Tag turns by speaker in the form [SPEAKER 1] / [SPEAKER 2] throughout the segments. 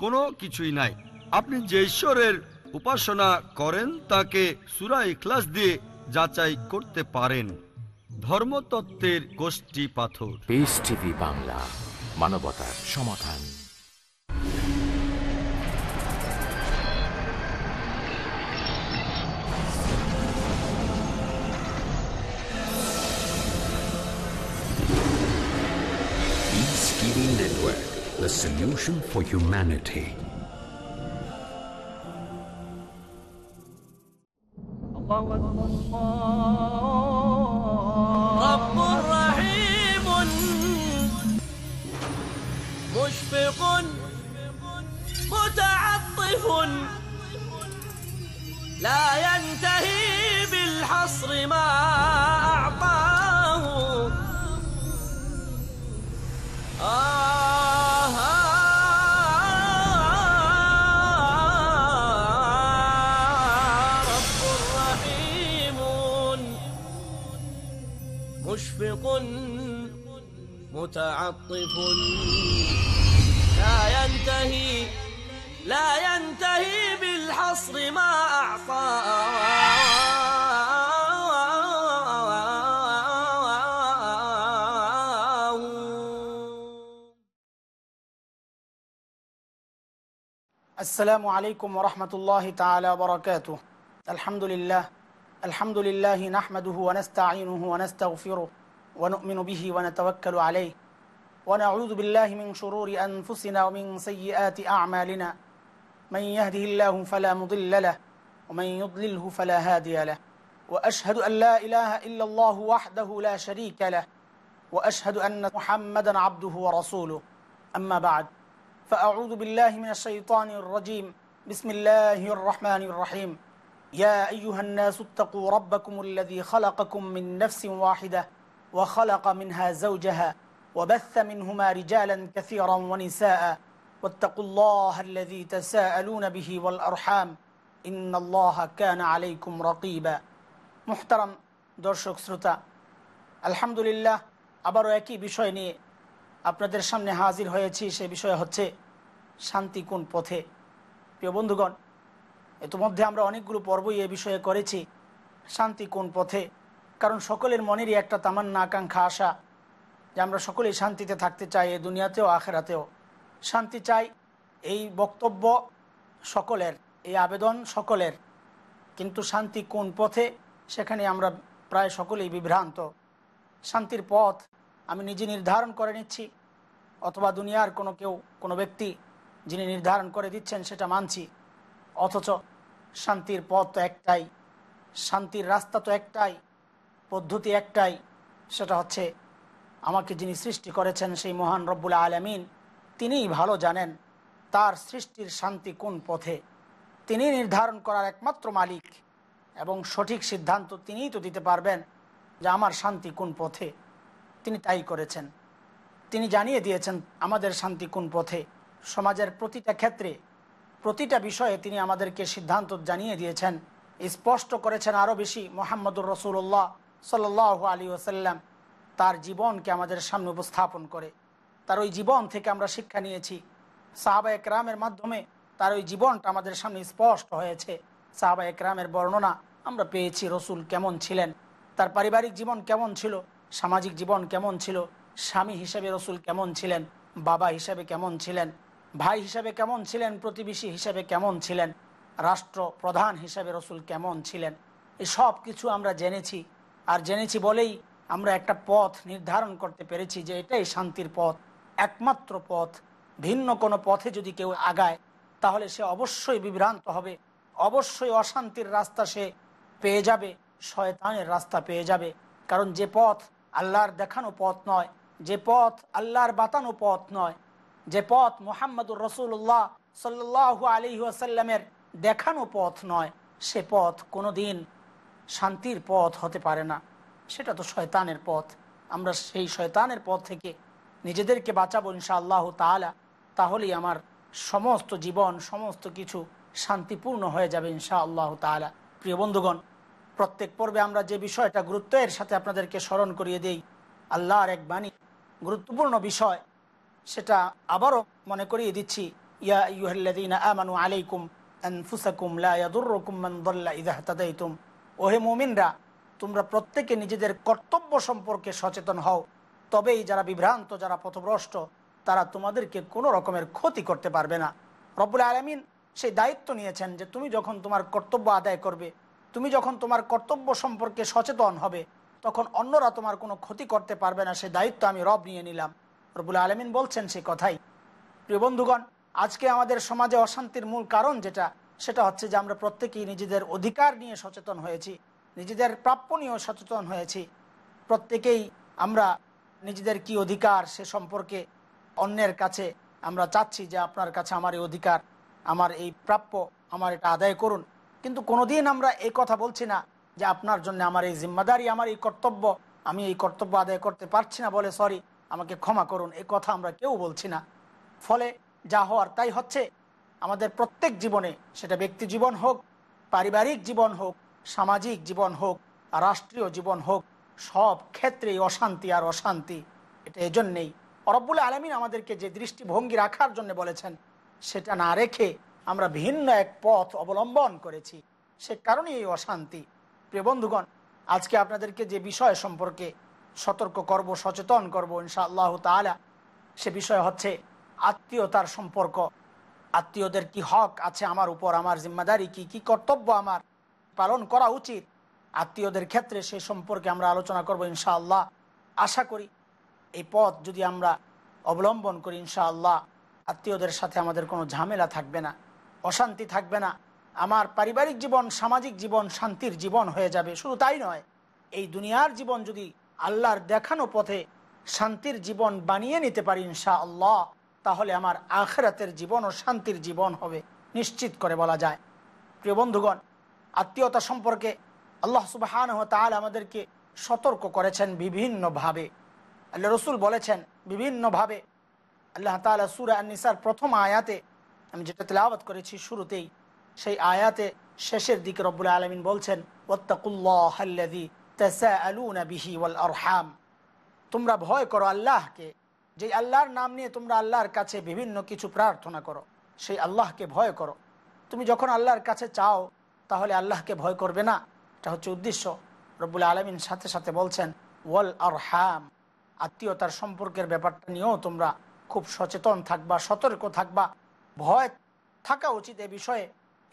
[SPEAKER 1] কোনো কিছুই নাই। আপনি যে ঈশ্বরের উপাসনা করেন তাকে সুরা ইখলাস দিয়ে যাচাই করতে পারেন। ধর্মতত্ত্বের গোষ্ঠী পাথর।
[SPEAKER 2] পিস টিভি বাংলা মানবতার সমাধান।
[SPEAKER 3] Network, the solution for humanity.
[SPEAKER 4] رب رحيم مشفق متعطف لا متعطف لا ينتهي لا ينتهي بالحصر ما أعطاه
[SPEAKER 5] السلام عليكم ورحمة الله تعالى وبركاته. الحمد لله الحمد لله نحمده ونستعينه ونستغفره ونؤمن به ونتوكل عليه. ونعوذ بالله من شرور أنفسنا ومن سيئات أعمالنا. من يهده الله فلا مضل له ومن يضلله فلا هادي له. وأشهد أن لا إله إلا الله وحده لا شريك له وأشهد أن محمدا عبده ورسوله. أما بعد فأعوذ بالله من الشيطان الرجيم. بسم الله الرحمن الرحيم. يا أيها الناس اتقوا ربكم الذي خلقكم من نفس واحدة وخلق منها زوجها. وبث منهما رجالا كثيرا ونساء واتقوا الله الذي تساءلون به والأرحام إن الله كان عليكم رقيبا محترم দর্শক শ্রোতা আলহামদুলিল্লাহ আবারও একই বিষয় নিয়ে আপনাদের সামনে হাজির হয়েছি সে বিষয় হচ্ছে শান্তি কোন পথে প্রিয় বন্ধুগণ ইতিমধ্যে আমরা অনেকগুলো পর্বই এ বিষয়ে করেছি শান্তি কোন পথে কারণ সকলের মনেরই একটা তামান্না আকাঙ্ক্ষা আশা যে আমরা সকলেই শান্তিতে থাকতে চাই এই দুনিয়াতেও, আখেরাতেও। শান্তি চাই এই বক্তব্য সকলের, এই আবেদন সকলের। কিন্তু শান্তি কোন পথে? সেখানে আমরা প্রায় সকলেই বিভ্রান্ত। শান্তির পথ আমি নিজে নির্ধারণ করে নিচ্ছি, অথবা দুনিয়ার কোনো কেউ, কোনো ব্যক্তি যিনি নির্ধারণ করে দিচ্ছেন সেটা মানছি। অথচ শান্তির পথ তো একটাই, শান্তির রাস্তা তো একটাই, পদ্ধতি একটাই, সেটা হচ্ছে আমাকে যিনি সৃষ্টি করেছেন সেই মহান রব্বুল আলমিন, তিনিই ভালো জানেন তার সৃষ্টির শান্তি কোন পথে। তিনি নির্ধারণ করার একমাত্র মালিক এবং সঠিক সিদ্ধান্ত তিনিই তো দিতে পারবেন যে আমার শান্তি কোন পথে। তিনি তাই করেছেন। তিনি জানিয়ে দিয়েছেন আমাদের শান্তি কোন পথে। সমাজের প্রতিটা ক্ষেত্রে, প্রতিটা বিষয়ে তিনি আমাদেরকে সিদ্ধান্ত জানিয়ে দিয়েছেন। স্পষ্ট করেছেন আরও বেশি, মোহাম্মদুর রসুল্লাহ সাল্লাহ আলী ওসাল্লাম তার জীবনকে আমাদের সামনে উপস্থাপন করে। তার ওই জীবন থেকে আমরা শিক্ষা নিয়েছি। সাহাবা একরামের মাধ্যমে তার ওই জীবনটা আমাদের সামনে স্পষ্ট হয়েছে। সাহাবা একরামের বর্ণনা আমরা পেয়েছি, রসুল কেমন ছিলেন, তার পারিবারিক জীবন কেমন ছিল, সামাজিক জীবন কেমন ছিল, স্বামী হিসেবে রসুল কেমন ছিলেন, বাবা হিসেবে কেমন ছিলেন, ভাই হিসেবে কেমন ছিলেন, প্রতিবেশী হিসেবে কেমন ছিলেন রাষ্ট্র প্রধান হিসেবে রসুল কেমন ছিলেন এই সব কিছু আমরা জেনেছি। আর জেনেছি বলেই আমরা একটা পথ নির্ধারণ করতে পেরেছি যে এটাই শান্তির পথ, একমাত্র পথ, ভিন্ন কোনো পথে যদি কেউ আগায়, তাহলে সে অবশ্যই বিভ্রান্ত হবে, অবশ্যই অশান্তির রাস্তা সে পেয়ে যাবে, শয়তানের রাস্তা পেয়ে যাবে। কারণ যে পথ আল্লাহর দেখানো পথ নয়, যে পথ আল্লাহর বাতানো পথ নয়, যে পথ মোহাম্মদুর রসুল্লাহ সাল্লাহ আলী আসাল্লামের দেখানো পথ নয়, সে পথ কোনো দিন শান্তির পথ হতে পারে না। সেটা তো শয়তানের পথ। আমরা সেই শয়তানের পথ থেকে নিজেদেরকে বাঁচাবো ইনশা আল্লাহ তালা তাহলেই আমার সমস্ত জীবন, সমস্ত কিছু শান্তিপূর্ণ হয়ে যাবে ইনশা আল্লাহ তালা প্রিয় বন্ধুগণ, প্রত্যেক পর্বে আমরা যে বিষয়টা গুরুত্বের সাথে আপনাদেরকে স্মরণ করিয়ে দেই, আল্লাহর এক বাণী, গুরুত্বপূর্ণ বিষয়, সেটা আবারও মনে করিয়ে দিচ্ছি, ইয়া ইউহাল্লাযীনা আমানু আলাইকুম আনফুসাকুম লা ইয়াদুররুকুম মান দাল্লা ইযা ওহে মুমিনরা তোমরা প্রত্যেকে নিজেদের কর্তব্য সম্পর্কে সচেতন হও। তবেই যারা বিভ্রান্ত, যারা পথভ্রষ্ট, তারা তোমাদেরকে কোনো রকমের ক্ষতি করতে পারবে না। রব্বুল আলমিন সেই দায়িত্ব নিয়েছেন যে তুমি যখন তোমার কর্তব্য আদায় করবে, তুমি যখন তোমার কর্তব্য সম্পর্কে সচেতন হবে, তখন অন্যরা তোমার কোনো ক্ষতি করতে পারবে না। সে দায়িত্ব আমি রব নিয়ে নিলাম। রবুল আলমিন বলছেন সে কথাই। প্রিয় বন্ধুগণ, আজকে আমাদের সমাজে অশান্তির মূল কারণ যেটা, সেটা হচ্ছে যে আমরা প্রত্যেকেই নিজেদের অধিকার নিয়ে সচেতন হয়েছি। নিজেদের প্রাপ্য নিয়েও সচেতন হয়েছি। প্রত্যেকেই আমরা নিজেদের কি অধিকার সে সম্পর্কে অন্যের কাছে আমরা চাচ্ছি যে আপনার কাছে আমার এই অধিকার, আমার এই প্রাপ্য, আমার এটা আদায় করুন। কিন্তু কোনোদিন আমরা এই কথা বলছি না যে আপনার জন্য আমার এই জিম্মাদারি, আমার এই কর্তব্য, আমি এই কর্তব্য আদায় করতে পারছি না বলে সরি, আমাকে ক্ষমা করুন এই কথা আমরা কেউ বলছি না। ফলে যা হওয়ার তাই হচ্ছে, আমাদের প্রত্যেক জীবনে সেটা ব্যক্তি জীবন হোক, পারিবারিক জীবন হোক সামাজিক জীবন হোক, রাষ্ট্রীয় জীবন হোক, সব ক্ষেত্রেই অশান্তি আর অশান্তি। এটা এজন্যেই। অরব্বুল আলমিন আমাদেরকে যে দৃষ্টিভঙ্গি রাখার জন্য বলেছেন, সেটা না রেখে আমরা ভিন্ন এক পথ অবলম্বন করেছি। সে কারণেই এই অশান্তি। প্রিয় বন্ধুগণ, আজকে আপনাদেরকে যে বিষয় সম্পর্কে সতর্ক করব, সচেতন করব ইনশা আল্লাহ তালা সে বিষয় হচ্ছে আত্মীয়তার সম্পর্ক। আত্মীয়দের কি হক আছে আমার উপর? আমার জিম্মাদারি কি? কি কর্তব্য আমার? পালন করা উচিত। আত্মীয়দের ক্ষেত্রে সে সম্পর্কে আমরা আলোচনা করব ইনশা আল্লাহ আশা করি এই পথ যদি আমরা অবলম্বন করি ইনশা আল্লাহ আত্মীয়দের সাথে আমাদের কোনো ঝামেলা থাকবে না, অশান্তি থাকবে না। আমার পারিবারিক জীবন, সামাজিক জীবন, শান্তির জীবন হয়ে যাবে। শুধু তাই নয়, এই দুনিয়ার জীবন যদি আল্লাহর দেখানো পথে শান্তির জীবন বানিয়ে নিতে পারি ইনশা আল্লাহ তাহলে আমার আখরাতের জীবন ও শান্তির জীবন হবে। নিশ্চিত করে বলা যায়। প্রিয় বন্ধুগণ আত্মীয়তা সম্পর্কে আল্লাহ সুবাহান তাল আমাদেরকে সতর্ক করেছেন বিভিন্নভাবে। আল্লাহ রসুল বলেছেন বিভিন্নভাবে। আল্লাহ তালা সুরা নিসার প্রথম আয়াতে, আমি যেটা তেলাওয়াত করেছি শুরুতেই, সেই আয়াতে শেষের দিকে রব্বুল আলমিন বলছেন বিহি ওয়াল আরহাম। তোমরা ভয় করো আল্লাহকে, যে আল্লাহর নাম নিয়ে তোমরা আল্লাহর কাছে বিভিন্ন কিছু প্রার্থনা করো, সেই আল্লাহকে ভয় করো। তুমি যখন আল্লাহর কাছে চাও তাহলে আল্লাহকে ভয় করবে না। এটা হচ্ছে উদ্দেশ্য। রব্বুল আলমিন সাথে সাথে বলছেন, ওয়াল আরহাম আত্মীয়তার সম্পর্কের ব্যাপারটা নিয়েও তোমরা খুব সচেতন থাকবা, সতর্ক থাকবা। ভয় থাকা উচিত এ বিষয়ে।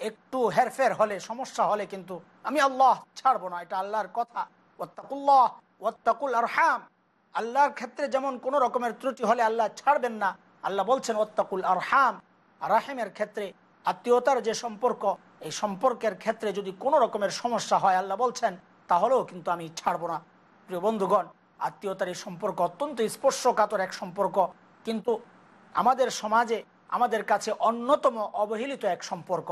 [SPEAKER 5] একটু হেরফের হলে, সমস্যা হলে কিন্তু আমি আল্লাহ ছাড়বো না, এটা আল্লাহর কথা। ওত্তাকুল্লাহ ওত্তাকুল আরহাম। আল্লাহর ক্ষেত্রে যেমন কোনো রকমের ত্রুটি হলে আল্লাহ ছাড়বেন না। আল্লাহ বলছেন ওত্তাকুল আরহাম রাহিমের ক্ষেত্রে আত্মীয়তার যে সম্পর্ক এই সম্পর্কের ক্ষেত্রে যদি কোনো রকমের সমস্যা হয়, আল্লাহ বলছেন, তাহলেও কিন্তু আমি ছাড়বো না। প্রিয় বন্ধুগণ, আত্মীয়তার এই সম্পর্ক অত্যন্ত স্পর্শকাতর এক সম্পর্ক। কিন্তু আমাদের সমাজে আমাদের কাছে অন্যতম অবহেলিত এক সম্পর্ক।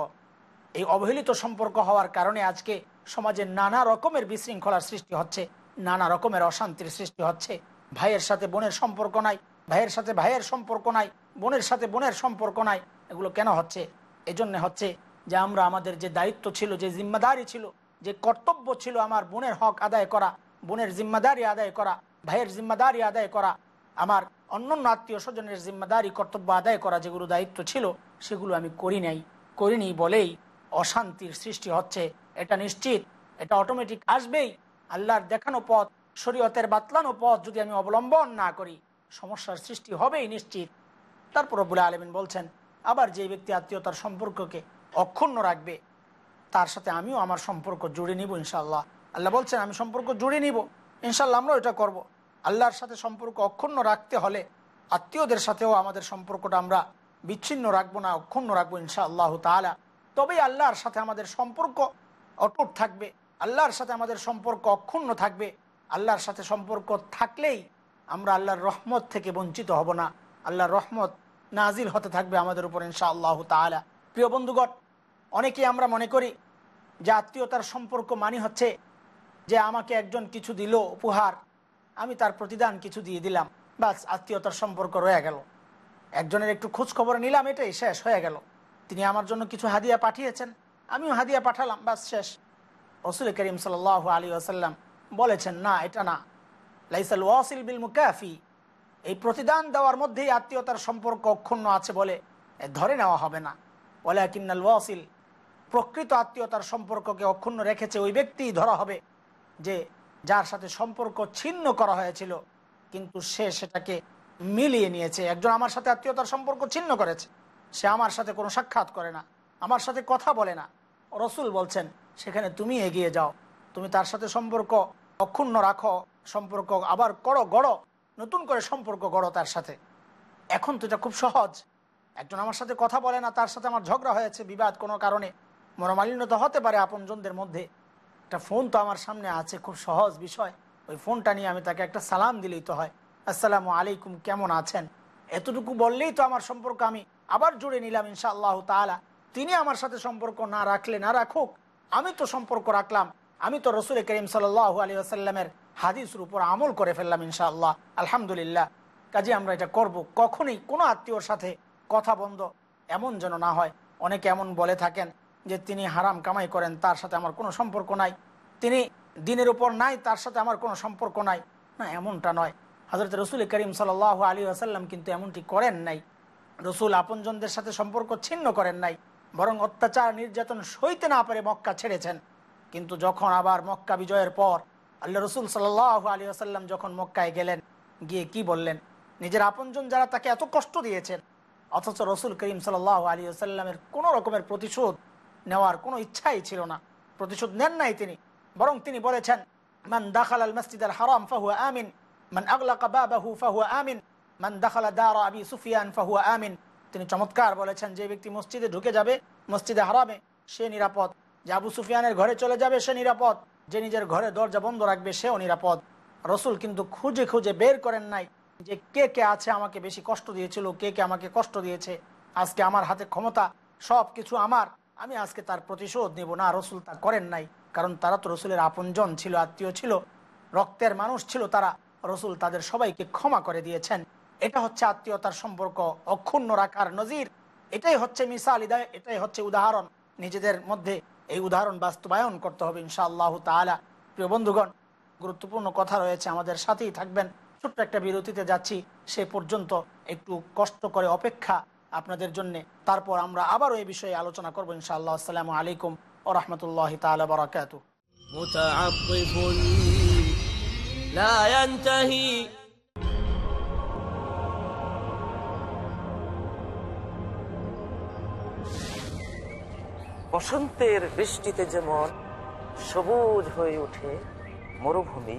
[SPEAKER 5] এই অবহেলিত সম্পর্ক হওয়ার কারণে আজকে সমাজে নানা রকমের বিশৃঙ্খলার সৃষ্টি হচ্ছে, নানা রকমের অশান্তির সৃষ্টি হচ্ছে। ভাইয়ের সাথে বোনের সম্পর্ক নাই, ভাইয়ের সাথে ভাইয়ের সম্পর্ক নাই, বোনের সাথে বোনের সম্পর্ক নাই, এগুলো কেন হচ্ছে? এজন্য হচ্ছে যে আমরা আমাদের যে দায়িত্ব ছিল, যে জিম্মাদারি ছিল, যে কর্তব্য ছিল আমার বোনের হক আদায় করা, বোনের জিম্মাদারি আদায় করা, ভাইয়ের জিম্মাদারি আদায় করা, আমার অন্যান্য আত্মীয় স্বজনের জিম্মাদারি কর্তব্য আদায় করা যেগুলো দায়িত্ব ছিল, সেগুলো আমি করি নাই। করিনি বলেই অশান্তির সৃষ্টি হচ্ছে। এটা নিশ্চিত, এটা অটোমেটিক আসবেই। আল্লাহর দেখানো পথ, শরীয়তের বাতলানো পথ যদি আমি অবলম্বন না করি, সমস্যার সৃষ্টি হবেই নিশ্চিত। তারপর বলে আলমিন বলছেন, আবার যে ব্যক্তি আত্মীয়তার সম্পর্ককে অক্ষুণ্ণ রাখবে, তার সাথে আমিও আমার সম্পর্ক জুড়ে নিব ইনশাল্লাহ আল্লাহ বলছেন, আমি সম্পর্ক জুড়ে নিব ইনশাল্লাহ আমরাও এটা করব। আল্লাহর সাথে সম্পর্ক অক্ষুণ্ণ রাখতে হলে আত্মীয়দের সাথেও আমাদের সম্পর্কটা আমরা বিচ্ছিন্ন রাখব না, অক্ষুণ্ণ রাখব ইনশা আল্লাহ তালা তবেই আল্লাহর সাথে আমাদের সম্পর্ক অটুট থাকবে, আল্লাহর সাথে আমাদের সম্পর্ক অক্ষুণ্ণ থাকবে। আল্লাহর সাথে সম্পর্ক থাকলেই আমরা আল্লাহর রহমত থেকে বঞ্চিত হব না। আল্লাহর রহমত নাজিল হতে থাকবে আমাদের উপর ইনশা আল্লাহ তালা প্রিয় বন্ধুগণ অনেকেই আমরা মনে করি যে আত্মীয়তার সম্পর্ক মানি হচ্ছে যে আমাকে একজন কিছু দিল উপহার, আমি তার প্রতিদান কিছু দিয়ে দিলাম। বাস, আত্মীয়তার সম্পর্ক রয়ে গেল। একজনের একটু খোঁজ খবর নিলাম, এটাই শেষ, হয়ে গেল। তিনি আমার জন্য কিছু হাদিয়া পাঠিয়েছেন, আমিও হাদিয়া পাঠালাম, বাস শেষ। রসুল করিম সাল আলী আসাল্লাম বলেছেন, না, এটা না। লাইসাল ওয়াসিল বিল মুকাফি। এই প্রতিদান দেওয়ার মধ্যেই আত্মীয়তার সম্পর্ক অক্ষুণ্ণ আছে বলে ধরে নেওয়া হবে না। বলে কিন্নাল ওয়াসিল প্রকৃত আত্মীয়তার সম্পর্ককে অক্ষুণ্ণ রেখেছে ওই ব্যক্তিই ধরা হবে যে যার সাথে সম্পর্ক ছিন্ন করা হয়েছিল, কিন্তু সে সেটাকে মিলিয়ে নিয়েছে। একজন আমার সাথে আত্মীয়তার সম্পর্ক ছিন্ন করেছে, সে আমার সাথে কোনো সাক্ষাৎ করে না, আমার সাথে কথা বলে না। রসুল বলছেন, সেখানে তুমি এগিয়ে যাও, তুমি তার সাথে সম্পর্ক অক্ষুণ্ণ রাখো, সম্পর্ক আবার করো, গড়ো, নতুন করে সম্পর্ক গড়ো তার সাথে। এখন তো এটা খুব সহজ। একজন আমার সাথে কথা বলে না, তার সাথে আমার ঝগড়া হয়েছে, বিবাদ কোনো কারণে মনোমালিন্য তো হতে পারে আপনজনদের মধ্যে। একটা ফোন তো আমার সামনে আছে, খুব সহজ বিষয়। ওই ফোনটা নিয়ে আমি তাকে একটা সালাম দিলেই তো হয়। আসসালামু আলাইকুম, কেমন আছেন? এতটুকু বললেই তো আমার সম্পর্ক আমি আবার জুড়ে নিলাম ইনশা আল্লাহ তালা তিনি আমার সাথে সম্পর্ক না রাখলে না রাখুক, আমি তো সম্পর্ক রাখলাম। আমি তো রসুল করিম সাল আলী আসাল্লামের হাদিসের উপর আমল করে ফেললাম ইনশা আল্লাহ আলহামদুলিল্লাহ, কাজে আমরা এটা করব। কখনই কোনো আত্মীয়র সাথে কথা বন্ধ এমন যেন না হয়। অনেকে এমন বলে থাকেন যে তিনি হারাম কামাই করেন, তার সাথে আমার কোনো সম্পর্ক নাই। তিনি দিনের উপর নাই, তার সাথে আমার কোনো সম্পর্ক নাই। না, এমনটা নয়। হজরত রসুল করিম সাল আলী আসাল্লাম কিন্তু এমনটি করেন নাই। রসুল আপনজনদের সাথে সম্পর্ক ছিন্ন করেন নাই, বরং অত্যাচার, নির্যাতন সইতে না পারে মক্কা ছেড়েছেন। কিন্তু যখন আবার মক্কা বিজয়ের পর আল্লাহ রসুল সাল আলী আসাল্লাম যখন মক্কায় গেলেন, গিয়ে কি বললেন? নিজের আপনজন যারা তাকে এত কষ্ট দিয়েছেন, অথচ রসুল করিম সাল আলী আসাল্লামের কোনো রকমের প্রতিশোধ নেওয়ার কোনো ইচ্ছাই ছিল না। প্রতিশোধ নেন নাই তিনি, বরং তিনি বলেছেন, মান দাখাল আল মসজিদ আল হারাম ফাহু আমিন, মান আগলা কাবাবাহু ফাহু আমিন, মান দাখালা দার আবি সুফিয়ান ফাহু আমিন। তিনি চমৎকার বলেছেন, যে ব্যক্তি মসজিদে ঢুকে যাবে, মসজিদে হারামে, সে নিরাপদ। যে আবু সুফিয়ানের ঘরে চলে যাবে, সে নিরাপদ। যে নিজের ঘরে দরজা বন্ধ রাখবে, সেও নিরাপদ। রসুল কিন্তু খুঁজে খুঁজে বের করেন নাই যে কে কে আছে আমাকে বেশি কষ্ট দিয়েছিল, কে কে আমাকে কষ্ট দিয়েছে। আজকে আমার হাতে ক্ষমতা সব কিছু আমার। আমি আজকে তার প্রতিশোধ নেব না, রসুল তা করেন নাই, কারণ তারা তো রসুলের আপনজন ছিল, আত্মীয় ছিল, রক্তের মানুষ ছিল তারা। রসুল তাদের সবাইকে ক্ষমা করে দিয়েছেন। এটা হচ্ছে আত্মীয়তার সম্পর্ক, অক্ষুণ্ণ রাখার নজির। এটাই হচ্ছে মিসাল ইদায় এটাই হচ্ছে উদাহরণ। নিজেদের মধ্যে এই উদাহরণ বাস্তবায়ন করতে হবে ইনশাআল্লাহ তালা প্রিয় বন্ধুগণ, গুরুত্বপূর্ণ কথা রয়েছে, আমাদের সাথেই থাকবেন। ছোট্ট একটা বিরতিতে যাচ্ছি, সে পর্যন্ত একটু কষ্ট করে অপেক্ষা আপনাদের জন্য তারপর আমরা আবারও এই বিষয়ে আলোচনা করবো ইনশাআল্লাহ আসসালামু আলাইকুম ও রহমতুল্লাহ তালা বারাকাত
[SPEAKER 4] متعطف لا ينتهي
[SPEAKER 6] বসন্তের বৃষ্টিতে যেমন সবুজ হয়ে ওঠে মরুভূমি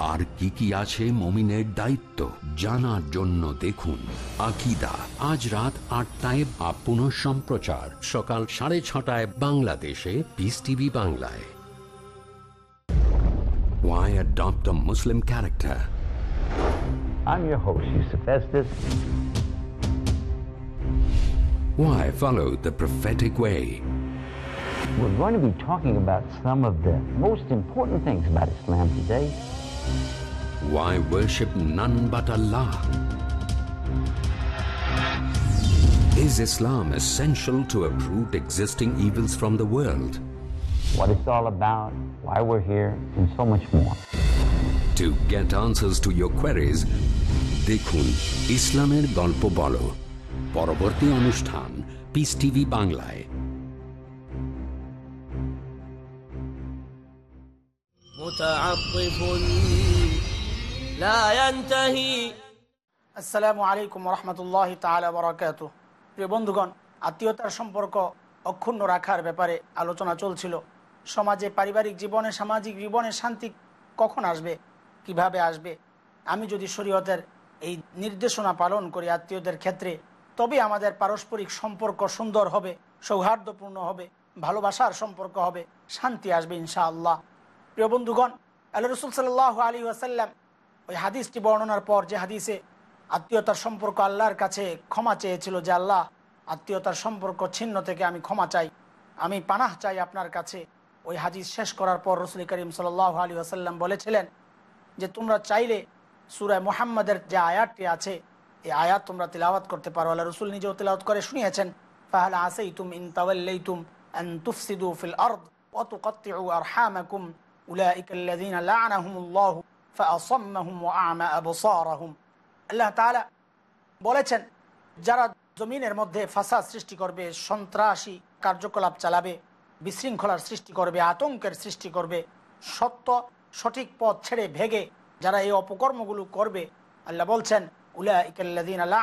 [SPEAKER 3] আর কি কি আছে মমিনের দায়িত্ব জানার জন্য দেখুন আকিদা আজ রাত আটটায় বা পুনঃ সম্প্রচার সকাল সাড়ে ছটায় বাংলাদেশে পিস টিভি বাংলায় Why adopt a Muslim character?
[SPEAKER 7] I'm your host, Yusuf Estes.
[SPEAKER 3] Why follow the prophetic way?
[SPEAKER 7] We're going to be talking about some of the most important things about Islam today.
[SPEAKER 3] Why worship none but Allah? Is Islam essential to uproot existing evils from the world?
[SPEAKER 7] What it's all about, why we're here, and so much more.
[SPEAKER 3] To get answers to your queries, দেখুন ইসলামের গল্প বলো পরবর্তী অনুষ্ঠান piece TV বাংলায়
[SPEAKER 4] متعطف لا ينتهي
[SPEAKER 5] আসসালামু আলাইকুম রহমতুল্লাহ তালা বরাকাত প্রিয় বন্ধুগণ আত্মীয়তার সম্পর্ক অক্ষুণ্ণ রাখার ব্যাপারে আলোচনা চলছিল সমাজে পারিবারিক জীবনে সামাজিক জীবনে শান্তি কখন আসবে কিভাবে আসবে আমি যদি শরীয়তের এই নির্দেশনা পালন করি আত্মীয়দের ক্ষেত্রে তবে আমাদের পারস্পরিক সম্পর্ক সুন্দর হবে সৌহার্দ্যপূর্ণ হবে ভালোবাসার সম্পর্ক হবে শান্তি আসবে ইনশাআল্লাহ প্রিয় বন্ধুগণ আল্লাহ রসুল সাল্লাহ আলী ওয়াসাল্লাম ওই হাদিসটি বর্ণনার পর যে হাদিসে আত্মীয়তার সম্পর্ক আল্লাহর কাছে ক্ষমা চেয়েছিল যে, আল্লাহ, আত্মীয়তার সম্পর্ক ছিন্ন থেকে আমি ক্ষমা চাই, আমি পানাহ চাই আপনার কাছে। ওই হাদিস শেষ করার পর রসুল করিম সাল আলী আসাল্লাম বলেছিলেন যে, তোমরা চাইলে সুরায় মোহাম্মদের যে আয়াতটি আছে, এই আয়াত তোমরা তিলাওয়াত করতে পারো। আল্লাহ রসুল নিজেও তিলাওয়াত করে শুনিয়েছেন, ফাহলা আসেই তুম ইন তাওয়াল্লাইতুম আন তুফসিদু ফিল ওয়া তুকাত্তিউ আরহামাকুম উলাইকা আল্লাহ তাআলা বলেছেন, যারা জমিনের মধ্যে ফাসাদ সৃষ্টি করবে, সন্ত্রাসী কার্যকলাপ চালাবে, বিশৃঙ্খলার সৃষ্টি করবে, আতঙ্কের সৃষ্টি করবে, সত্য সঠিক পথ ছেড়ে ভেগে যারা এই অপকর্মগুলো করবে, আল্লাহ বলছেন উল্লাহ ইকাল্লাদিন আল্লাহ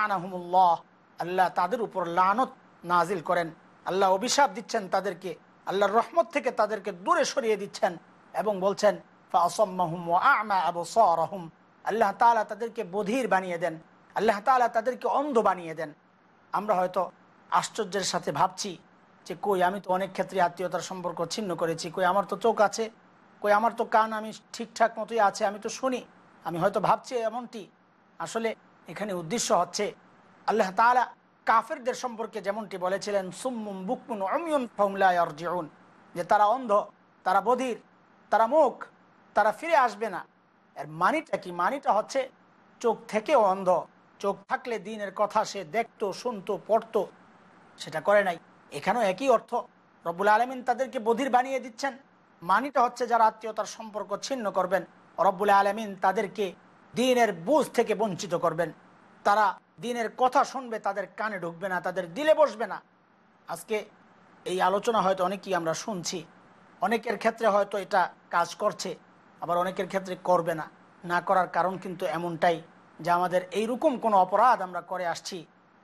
[SPEAKER 5] আল্লাহ তাদের উপর লানত নাজিল করেন। আল্লাহ অভিশাপ দিচ্ছেন তাদেরকে, আল্লাহর রহমত থেকে তাদেরকে দূরে সরিয়ে দিচ্ছেন। এবং বলছেন আল্লাহ তালা তাদেরকে বধির বানিয়ে দেন। আল্লাহ তালা তাদেরকে অন্ধ বানিয়ে দেন। আমরা হয়তো আশ্চর্যের সাথে ভাবছি যে, কই, আমি তো অনেক ক্ষেত্রে আত্মীয়তার সম্পর্ক ছিন্ন করেছি। কই, আমার তো চোখ আছে। কই, আমার তো কান আমি ঠিকঠাক মতোই আছে, আমি তো শুনি। আমি হয়তো ভাবছি এমনটি। আসলে এখানে উদ্দেশ্য হচ্ছে, আল্লাহ তালা কাফেরদের সম্পর্কে যেমনটি বলেছিলেন, সুম্মুম বুকমুন অমিয়ন ফমলায়ন যে তারা অন্ধ, তারা বধির। তারা মুখ, তারা ফিরে আসবে না। এর মানিটা কি? মানিটা হচ্ছে চোখ থেকেও অন্ধ। চোখ থাকলে দিনের কথা সে দেখতো, শুনতো, পড়তো, সেটা করে নাই। এখানেও একই অর্থ। রব্বুল আলমিন তাদেরকে বধির বানিয়ে দিচ্ছেন। মানিটা হচ্ছে যারা আত্মীয়তার সম্পর্ক ছিন্ন করবেন। রব্বুল আলমিন তাদেরকে দিনের বুঝ থেকে বঞ্চিত করবেন। তারা দিনের কথা শুনবে, তাদের কানে ঢুকবে না, তাদের দিলে বসবে না। আজকে এই আলোচনা হয়তো অনেকেই আমরা শুনছি। অনেকের ক্ষেত্রে হয়তো এটা কাজ করছে, আবার অনেকের ক্ষেত্রে করবে না। না করার কারণ কিন্তু এমনটাই যে আমাদের এইরকম কোনো অপরাধ আমরা করে আসছি,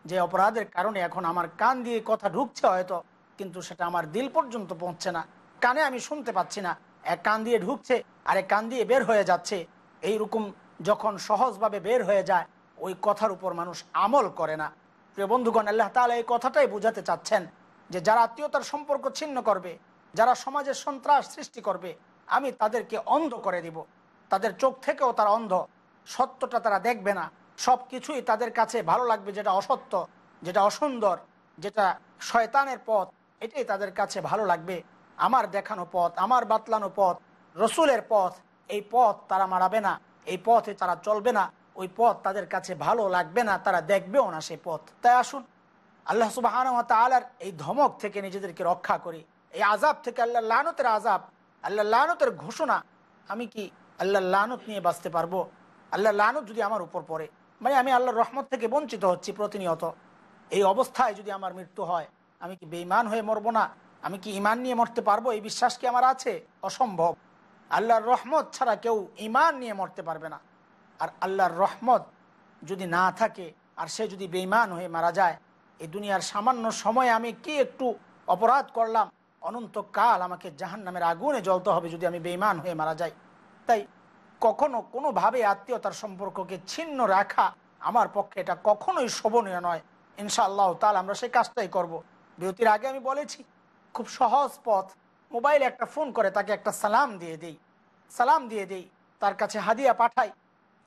[SPEAKER 5] যে অপরাধের কারণে এখন আমার কান দিয়ে কথা ঢুকছে হয়তো, কিন্তু সেটা আমার দিল পর্যন্ত পৌঁছছে না। কানে আমি শুনতে পাচ্ছি না। এক কান দিয়ে ঢুকছে আর এক কান দিয়ে বের হয়ে যাচ্ছে। এইরকম যখন সহজভাবে বের হয়ে যায়, ওই কথার উপর মানুষ আমল করে না। প্রিয় বন্ধুগণ, আল্লাহ তালা এই কথাটাই বোঝাতে চাচ্ছেন যে যারা আত্মীয়তার সম্পর্ক ছিন্ন করবে যারা সমাজের সন্ত্রাস সৃষ্টি করবে, আমি তাদেরকে অন্ধ করে দিব। তাদের চোখ থেকেও তারা অন্ধ। সত্যটা তারা দেখবে না। সব কিছুই তাদের কাছে ভালো লাগবে, যেটা অসত্য, যেটা অসুন্দর, যেটা শয়তানের পথ, এটাই তাদের কাছে ভালো লাগবে। আমার দেখানো পথ, আমার বাতলানো পথ, রসুলের পথ, এই পথ তারা মারাবে না। এই পথে তারা চলবে না। ওই পথ তাদের কাছে ভালো লাগবে না, তারা দেখবেও না সেই পথ। তাই আসুন, আল্লাহ সুবাহ এই ধমক থেকে নিজেদেরকে রক্ষা করি। এই আজাব থেকে আল্লাহ লানতের আজাব আল্লাহ লানতের ঘোষণা আমি কি আল্লাহ লানত নিয়ে বাঁচতে পারব? আল্লাহ লানত যদি আমার উপর পড়ে মানে আমি আল্লাহর রহমত থেকে বঞ্চিত হচ্ছি প্রতিনিয়ত। এই অবস্থায় যদি আমার মৃত্যু হয়, আমি কি বেইমান হয়ে মরবো না? আমি কি ইমান নিয়ে মরতে পারব? এই বিশ্বাস কি আমার আছে? অসম্ভব। আল্লাহর রহমত ছাড়া কেউ ইমান নিয়ে মরতে পারবে না। আর আল্লাহর রহমত যদি না থাকে, আর সে যদি বেইমান হয়ে মারা যায়, এই দুনিয়ার সামান্য সময়ে আমি কি একটু অপরাধ করলাম? অনন্তকাল আমাকে জাহান নামের আগুনে জ্বলতে হবে যদি আমি বেইমান হয়ে মারা যাই। তাই কখনো কোনোভাবে আত্মীয়তার সম্পর্ককে ছিন্ন রাখা আমার পক্ষে এটা কখনোই শোভনীয় নয়। ইনশাআল্লাহ তাল আমরা সেই কাজটাই করব। বিরতির আগে আমি বলেছি, খুব সহজ পথ। মোবাইলে একটা ফোন করে তাকে একটা সালাম দিয়ে দেই। সালাম দিয়ে দেই, তার কাছে হাদিয়া পাঠাই।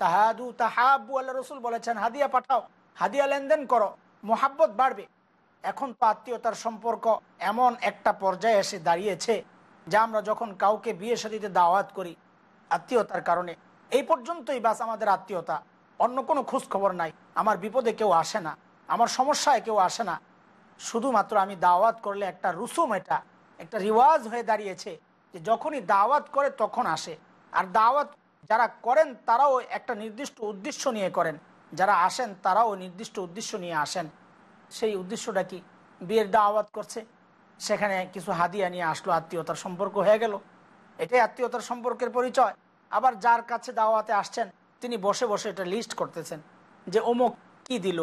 [SPEAKER 5] তাহাদু তাহাবু আল্লাহ রসুল বলেছেন, হাদিয়া পাঠাও, হাদিয়া লেনদেন করো, মোহাব্বত বাড়বে। এখন তো আত্মীয়তার সম্পর্ক এমন একটা পর্যায়ে এসে দাঁড়িয়েছে, যা আমরা যখন কাউকে বিয়ে সাথীতে দাওয়াত করি আত্মীয়তার কারণে, এই পর্যন্তই বাস আমাদের আত্মীয়তা। অন্য কোনো খোঁজ খবর নাই। আমার বিপদে কেউ আসে না, আমার সমস্যায় কেউ আসে না। শুধুমাত্র আমি দাওয়াত করলে একটা রুসুম এটা, একটা রিওয়াজ হয়ে দাঁড়িয়েছে যে যখনই দাওয়াত করে তখন আসে। আর দাওয়াত যারা করেন তারাও একটা নির্দিষ্ট উদ্দেশ্য নিয়ে করেন। যারা আসেন তারাও নির্দিষ্ট উদ্দেশ্য নিয়ে আসেন। সেই উদ্দেশ্যটা কি? বিয়ের দাওয়াত করছে। সেখানে কিছু হাদিয়া নিয়ে আসলো, আত্মীয়তার সম্পর্ক হয়ে গেল। এটাই আত্মীয়তার সম্পর্কের পরিচয়। আবার যার কাছে দাওয়াতে আসছেন, তিনি বসে বসে এটা লিস্ট করতেছেন যে অমুক কি দিল,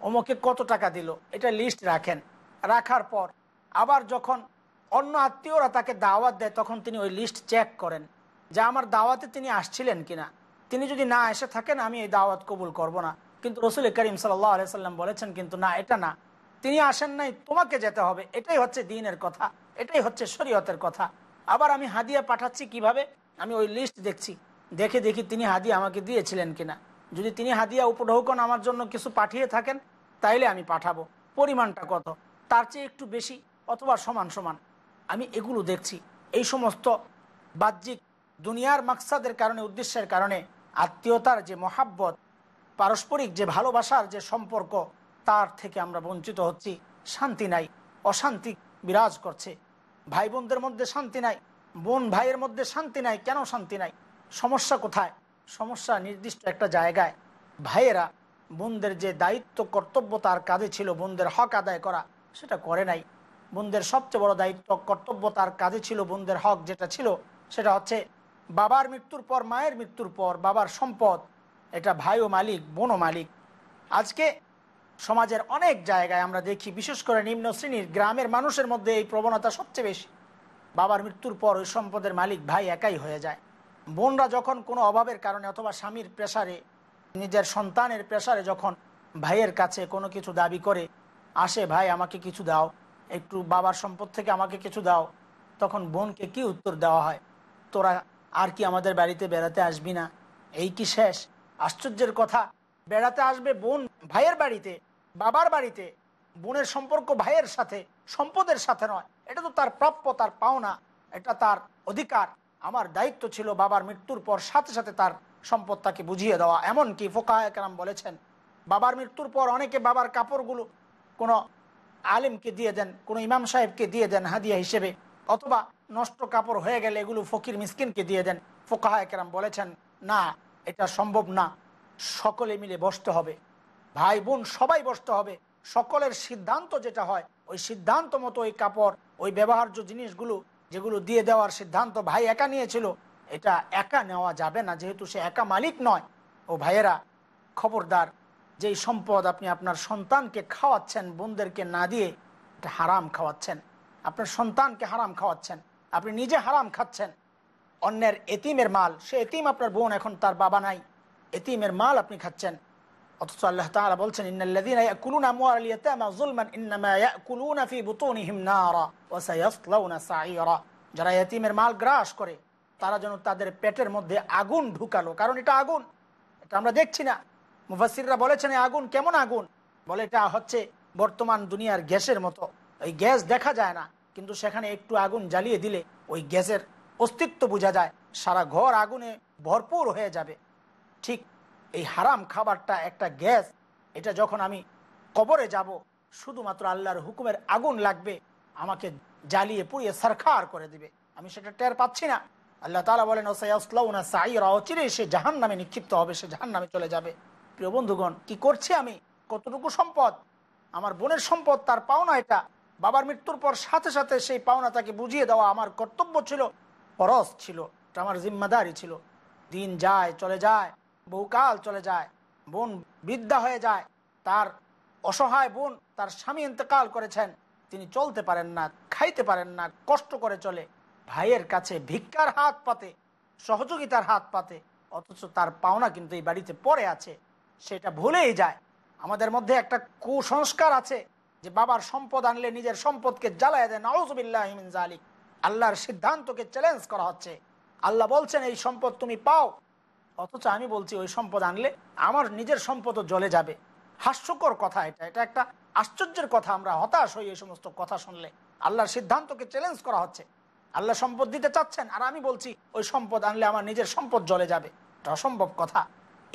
[SPEAKER 5] অমুকে কত টাকা দিল, এটা লিস্ট রাখেন। রাখার পর আবার যখন অন্য আত্মীয়রা তাকে দাওয়াত দেয়, তখন তিনি ওই লিস্ট চেক করেন যে আমার দাওয়াতে তিনি আসছিলেন কিনা। তিনি যদি না এসে থাকেন, আমি এই দাওয়াত কবুল করব না। কিন্তু রসুল করিম সাল্লাম বলেছেন কিন্তু না, এটা না। তিনি আসেন নাই, তোমাকে যেতে হবে। এটাই হচ্ছে দিনের কথা, এটাই হচ্ছে শরীয়তের কথা। আবার আমি হাদিয়া পাঠাচ্ছি কীভাবে? আমি ওই লিস্ট দেখছি। দেখে দেখি তিনি হাদিয়া আমাকে দিয়েছিলেন কিনা। যদি তিনি হাদিয়া উপঢৌকন আমার জন্য কিছু পাঠিয়ে থাকেন, তাইলে আমি পাঠাবো। পরিমাণটা কত? তার চেয়ে একটু বেশি অথবা সমান সমান। আমি এগুলো দেখছি। এই সমস্ত বাহ্যিক দুনিয়ার মাকসাদের কারণে, উদ্দেশ্যের কারণে, আত্মীয়তার যে মহাব্বত পারস্পরিক যে ভালোবাসার যে সম্পর্ক, তার থেকে আমরা বঞ্চিত হচ্ছি। শান্তি নাই, অশান্তি বিরাজ করছে। ভাই বোনদের মধ্যে শান্তি নাই, বোন ভাইয়ের মধ্যে শান্তি নাই, কেন শান্তি নাই? সমস্যা কোথায়? সমস্যা নির্দিষ্ট একটা জায়গায়। ভাইয়েরা, বোনদের যে দায়িত্ব, কর্তব্য তার কাজে ছিল, বোনদের হক আদায় করা, সেটা করে নাই। বোনদের সবচেয়ে বড় দায়িত্ব, কর্তব্য তার কাজে ছিল, বোনদের হক যেটা ছিল, সেটা হচ্ছে বাবার মৃত্যুর পর, মায়ের মৃত্যুর পর, বাবার সম্পদ এটা ভাইও মালিক বোনও মালিক। আজকে সমাজের অনেক জায়গায় আমরা দেখি, বিশেষ করে নিম্ন শ্রেণির গ্রামের মানুষের মধ্যে এই প্রবণতা সবচেয়ে বেশি। বাবার মৃত্যুর পর ওই সম্পদের মালিক ভাই একাই হয়ে যায়। বোনরা যখন কোনো অভাবের কারণে অথবা স্বামীর প্রেসারে, নিজের সন্তানের প্রেসারে যখন ভাইয়ের কাছে কোনো কিছু দাবি করে, আসে ভাই, আমাকে কিছু দাও, একটু বাবার সম্পদ থেকে আমাকে কিছু দাও, তখন বোনকে কি উত্তর দেওয়া হয়? তোরা আর কি আমাদের বাড়িতে বেড়াতে আসবি না? এই কি শেষ? আশ্চর্যের কথা, বেড়াতে আসবে বোন ভাইয়ের বাড়িতে, বাবার বাড়িতে। বোনের সম্পর্ক ভাইয়ের সাথে, সম্পদের সাথে নয়। এটা তো তার প্রাপ্য, তার পাওনা, এটা তার অধিকার। আমার দায়িত্ব ছিল বাবার মৃত্যুর পর সাথে সাথে তার সম্পদ তাকে বুঝিয়ে দেওয়া। এমনকি একরাম বলেছেন, বাবার মৃত্যুর পর অনেকে বাবার কাপড়গুলো কোনো আলিমকে দিয়ে দেন, কোনো ইমাম সাহেবকে দিয়ে দেন হাদিয়া হিসেবে, অথবা নষ্ট কাপড় হয়ে গেলে এগুলো ফকির মিসকিনকে দিয়ে দেন। ফোকাহা একরাম বলেছেন, না এটা সম্ভব না। সকলে মিলে বসতে হবে। ভাই বোন সবাই বসতে হবে। সকলের সিদ্ধান্ত যেটা হয়, ওই সিদ্ধান্ত মতো ওই কাপড়, ওই ব্যবহার্য জিনিসগুলো যেগুলো দিয়ে দেওয়ার সিদ্ধান্ত ভাই একা নিয়েছিল, এটা একা নেওয়া যাবে না। যেহেতু সে একা মালিক নয়। ও ভাইয়েরা, খবরদার, যেই সম্পদ আপনি আপনার সন্তানকে খাওয়াচ্ছেন, বোনদেরকে না দিয়ে, এটা হারাম খাওয়াচ্ছেন। আপনার সন্তানকে হারাম খাওয়াচ্ছেন। আপনি নিজে হারাম খাচ্ছেন। অন্যের এতিমের মাল, সে এতিম আপনার বোন, এখন তার বাবা নাই। এতিমের মাল আপনি খাচ্ছেন। অথচ আল্লাহ তাআলা বলছেন যারা এতিমের মাল গ্রাস করে, তারা যেন তাদের পেটের মধ্যে আগুন ঢুকালো। কারণ এটা আগুন, এটা আমরা দেখছি না। মুফাসসিররা বলেছেন আগুন কেমন আগুন? বলে, এটা হচ্ছে বর্তমান দুনিয়ার গ্যাসের মতো। ওই গ্যাস দেখা যায় না, কিন্তু সেখানে একটু আগুন জ্বালিয়ে দিলে ওই গ্যাসের অস্তিত্ব বোঝা যায়। সারা ঘর আগুনে ভরপুর হয়ে যাবে। ঠিক এই হারাম খাবারটা একটা গ্যাস। এটা যখন আমি কবরে যাব, শুধুমাত্র আল্লাহর হুকুমের আগুন লাগবে, আমাকে জ্বালিয়ে পুড়িয়ে সরকার করে দিবে। আমি সেটা টের পাচ্ছি না। আল্লাহ তালা বলেন ওসাইয়াসলাউনা সাইরা অচিরে সে জাহান নামে নিক্ষিপ্ত হবে, সে জাহান নামে চলে যাবে। প্রিয় বন্ধুগণ, কি করছি আমি? কতটুকু সম্পদ? আমার বোনের সম্পদ তার পাওনা এটা। বাবার মৃত্যুর পর সাথে সাথে সেই পাওনা তাকে বুঝিয়ে দেওয়া আমার কর্তব্য ছিল। পরশ ছিল এটা আমার জিম্মাদারি ছিল। দিন যায়, চলে যায় বহুকাল চলে যায়, বোন বৃদ্ধা হয়ে যায়, তার অসহায় বোন তার স্বামী ইন্তেকাল করেছেন, তিনি চলতে পারেন না, খাইতে পারেন না, কষ্ট করে চলে, ভাইয়ের কাছে ভিক্ষার হাত পাতে, সহযোগিতার হাত পাতে, অথচ তার পাওনা কিন্তু এই বাড়িতে পড়ে আছে, সেটা ভুলেই যায়। আমাদের মধ্যে একটা কুসংস্কার আছে যে, বাবার সম্পদ আনলে নিজের সম্পদকে জ্বালায় দেয় নওয়াজবিল্লাহমিন জালিক আল্লাহর সিদ্ধান্তকে চ্যালেঞ্জ করা হচ্ছে। আল্লাহ বলছেন, এই সম্পদ তুমি পাও। অথচ আমি বলছি, ওই সম্পদ আনলে আমার নিজের সম্পদও জলে যাবে। হাস্যকর কথা এটা। এটা একটা আশ্চর্যের কথা, আমরা হতাশ হই এই সমস্ত কথা শুনলে। আল্লাহর সিদ্ধান্তকে চ্যালেঞ্জ করা হচ্ছে। আল্লাহ সম্পদ দিতে চাচ্ছেন, আর আমি বলছি, ওই সম্পদ আনলে আমার নিজের সম্পদ জলে যাবে। এটা অসম্ভব কথা।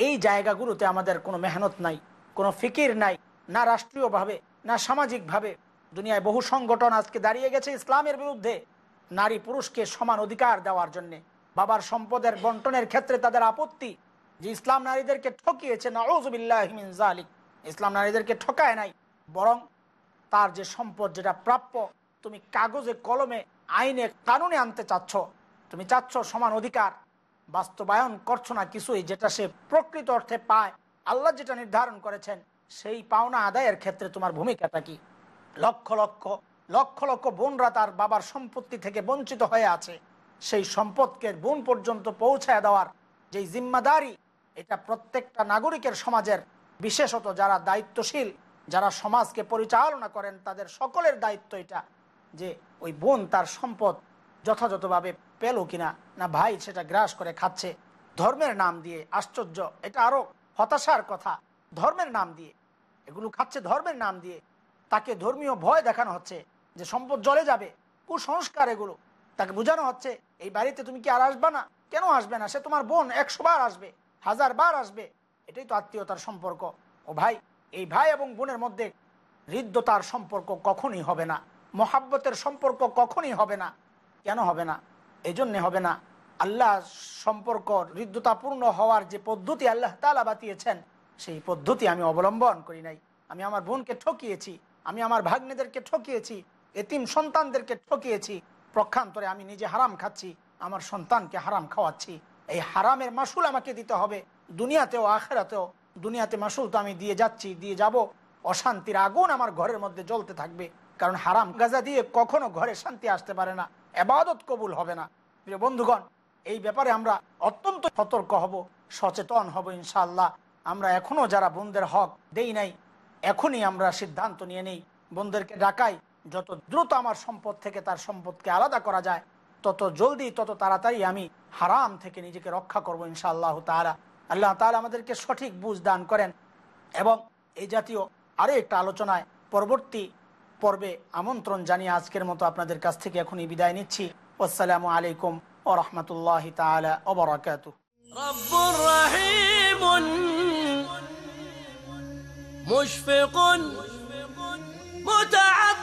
[SPEAKER 5] এই জায়গাগুলোতে আমাদের কোনো মেহনত নাই, কোনো ফিকির নাই, না রাষ্ট্রীয়ভাবে, না সামাজিকভাবে। দুনিয়ায় বহু সংগঠন আজকে দাঁড়িয়ে গেছে ইসলামের বিরুদ্ধে। নারী পুরুষকে সমান অধিকার দেওয়ার জন্যে। বাবার সম্পদের বন্টনের ক্ষেত্রে তাদের আপত্তি যে ইসলাম নারীদেরকে ঠকিয়েছে নওয়াজবিল্লাহমিন জালিক ইসলাম নারীদেরকে ঠকায় নাই, বরং তার যে সম্পদ যেটা প্রাপ্য, তুমি কাগজে, কলমে, আইনে, কানুনে আনতে চাচ্ছ, তুমি চাচ্ছ সমান অধিকার। বাস্তবায়ন করছ না কিছুই যেটা সে প্রকৃত অর্থে পায়। আল্লাহ যেটা নির্ধারণ করেছেন, সেই পাওনা আদায়ের ক্ষেত্রে তোমার ভূমিকাটা কি? লক্ষ লক্ষ লক্ষ লক্ষ বোনরা তার বাবার সম্পত্তি থেকে বঞ্চিত হয়ে আছে। সেই সম্পদকে বোন পর্যন্ত পৌঁছায় দেওয়ার যেই জিম্মাদারি, এটা প্রত্যেকটা নাগরিকের সমাজের, বিশেষত যারা দায়িত্বশীল, যারা সমাজকে পরিচালনা করেন, তাদের সকলের দায়িত্ব এটা যে ওই বোন তার সম্পদ যথাযথভাবে পেল কিনা, না ভাই সেটা গ্রাস করে খাচ্ছে। ধর্মের নাম দিয়ে আশ্চর্য, এটা আরও হতাশার কথা। ধর্মের নাম দিয়ে, এগুলো খাচ্ছে ধর্মের নাম দিয়ে। তাকে ধর্মীয় ভয় দেখানো হচ্ছে। যে সম্পদ জলে যাবে, কুসংস্কার এগুলো। তাকে বোঝানো হচ্ছে, এই বাড়িতে তুমি কি আর আসবে না? কেন আসবে না? সে তোমার বোন, একশো বার আসবে, হাজার বার আসবে। এটাই তো আত্মীয়তার সম্পর্ক। ও ভাই, এই ভাই এবং বোনের মধ্যে হৃদ্যতার সম্পর্ক কখনই হবে না। মহাব্বতের সম্পর্ক কখনই হবে না। কেন হবে না? এই জন্যে হবে না। আল্লাহ সম্পর্ক হৃদ্যতাপূর্ণ হওয়ার যে পদ্ধতি আল্লাহ তালা বাতিয়েছেন, সেই পদ্ধতি আমি অবলম্বন করি নাই। আমি আমার বোনকে ঠকিয়েছি, আমি আমার ভাগ্নেদেরকে ঠকিয়েছি এতিম সন্তানদেরকে ঠকিয়েছি, প্রক্ষান্তরে আমি নিজে হারাম খাচ্ছি, আমার সন্তানকে হারাম খাওয়াচ্ছি। এই হারামের মাসুল আমাকে দিতে হবে, দুনিয়াতেও, আখেরাতেও। দুনিয়াতে মাসুল তো আমি দিয়ে যাচ্ছি, দিয়ে যাব। অশান্তির আগুন আমার ঘরের মধ্যে জ্বলতে থাকবে, কারণ হারাম গাজা দিয়ে কখনো ঘরে শান্তি আসতে পারে না, এবাদত কবুল হবে না। প্রিয় বন্ধুগণ, এই ব্যাপারে আমরা অত্যন্ত সতর্ক হব, সচেতন হব ইনশাল্লাহ আমরা এখনও যারা বোনদের হক দেই নাই, এখনই আমরা সিদ্ধান্ত নিয়ে নেই। বোনদেরকে ডাকাই যত দ্রুত আমার সম্পদ থেকে তার সম্পদকে আলাদা করা যায় তত জলদি তত তাড়াতাড়ি আমি হারাম থেকে নিজেকে রক্ষা করবো ইনশাআল্লাহ তালা আল্লাহ তালা আমাদেরকে সঠিক বুঝ দান করেন এবং এই জাতীয় আরও একটা আলোচনায় পরবর্তী পর্বে আমন্ত্রণ জানিয়ে আজকের মতো আপনাদের কাছ থেকে এখনই বিদায় নিচ্ছি আসসালামু আলাইকুম ও রহমতুল্লাহ তালা ওবরাকাত
[SPEAKER 8] رب رحيم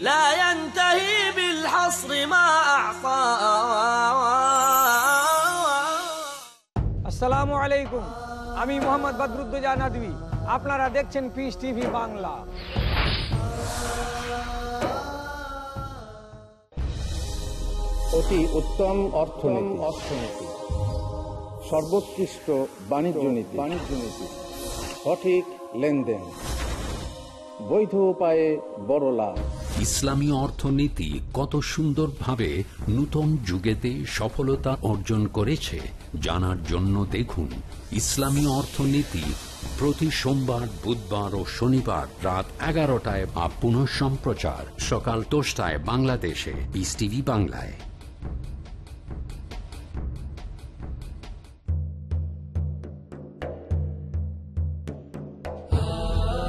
[SPEAKER 8] لا ينتهي بالحصر ما أعطى
[SPEAKER 9] আসসালামু আলাইকুম আমি মোহাম্মদ বদরুদ্দোজা নদী আপনারা দেখছেন পিস টিভি বাংলা
[SPEAKER 10] অতি উত্তম অর্থনীতি অর্থনীতি সর্বোৎকৃষ্ট বাণিজ্য নীতি বাণিজ্য নীতি সঠিক লেনদেন বৈধ উপায়ে বড় লাভ
[SPEAKER 3] ইসলামী অর্থনীতি কত সুন্দরভাবে নূতন যুগেতে সফলতা অর্জন করেছে, জানার জন্য দেখুন ইসলামী অর্থনীতি প্রতি সোমবার, বুধবার ও শনিবার রাত এগারোটায় বা পুনঃ সম্প্রচার সকাল দশটায় বাংলাদেশে। বিস টিভি বাংলায়।